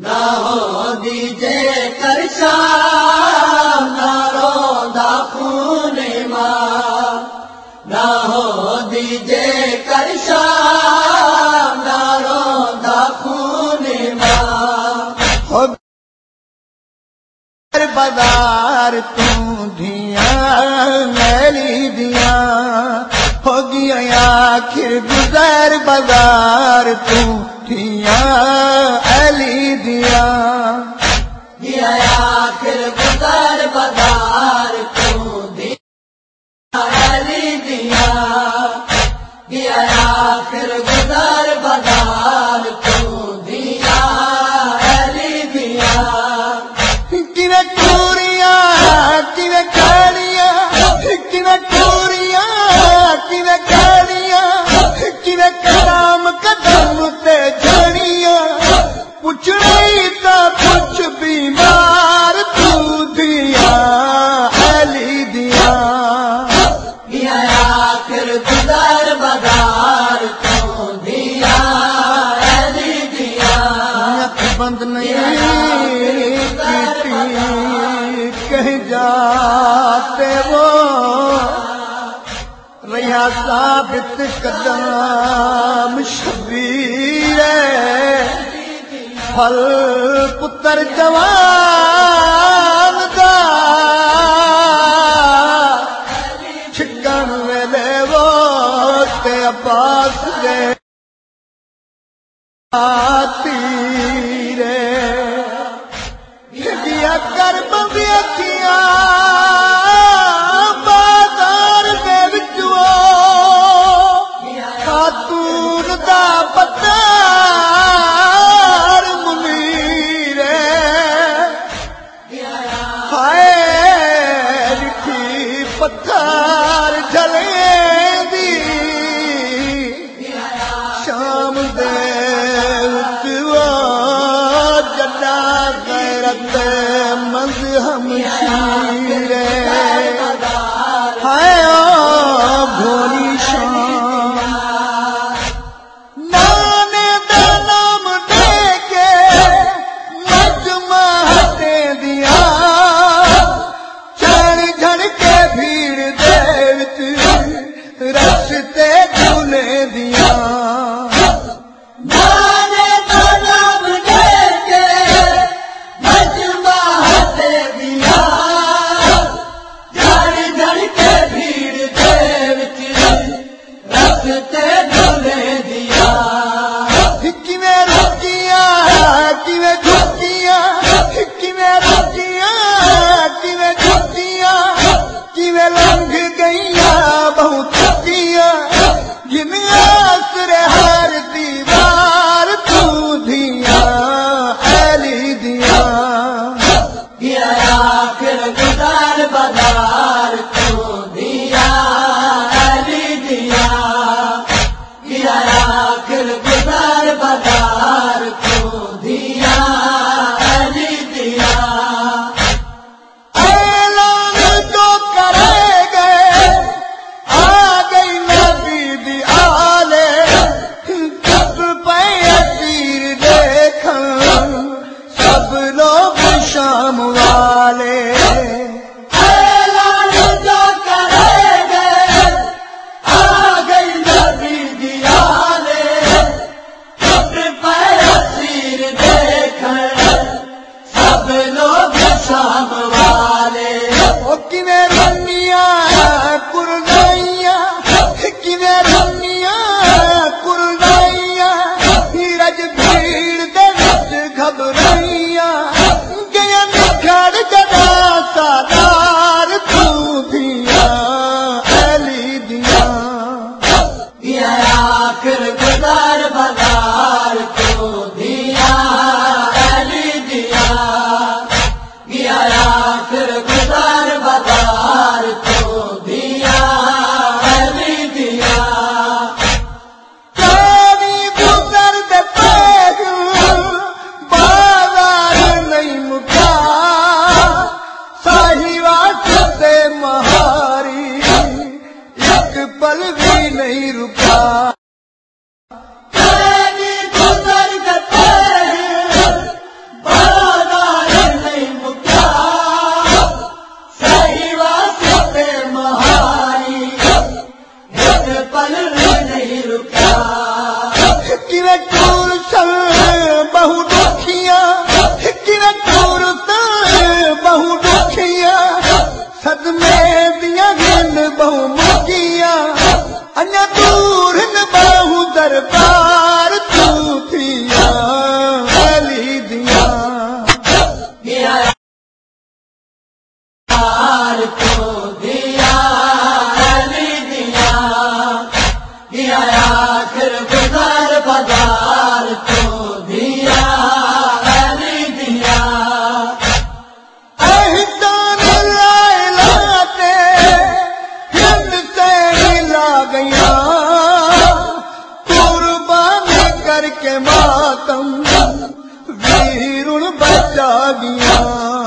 نہ ہو دیجے کرشا نہ روندا خون ماں نہ ہو دیجے کرشا نہ روندا خون ماں بدار تو میری دیا ہو گیا آخر گزر بازار تو پھر بازار بازار کو دیا دیا پھر کہیں جاتے وہ؟ ریا ثابت قدم شبیر پھل پتر جوان رستے دیا۔ گزار بدا آخر کے ماتم ویر بچا دیا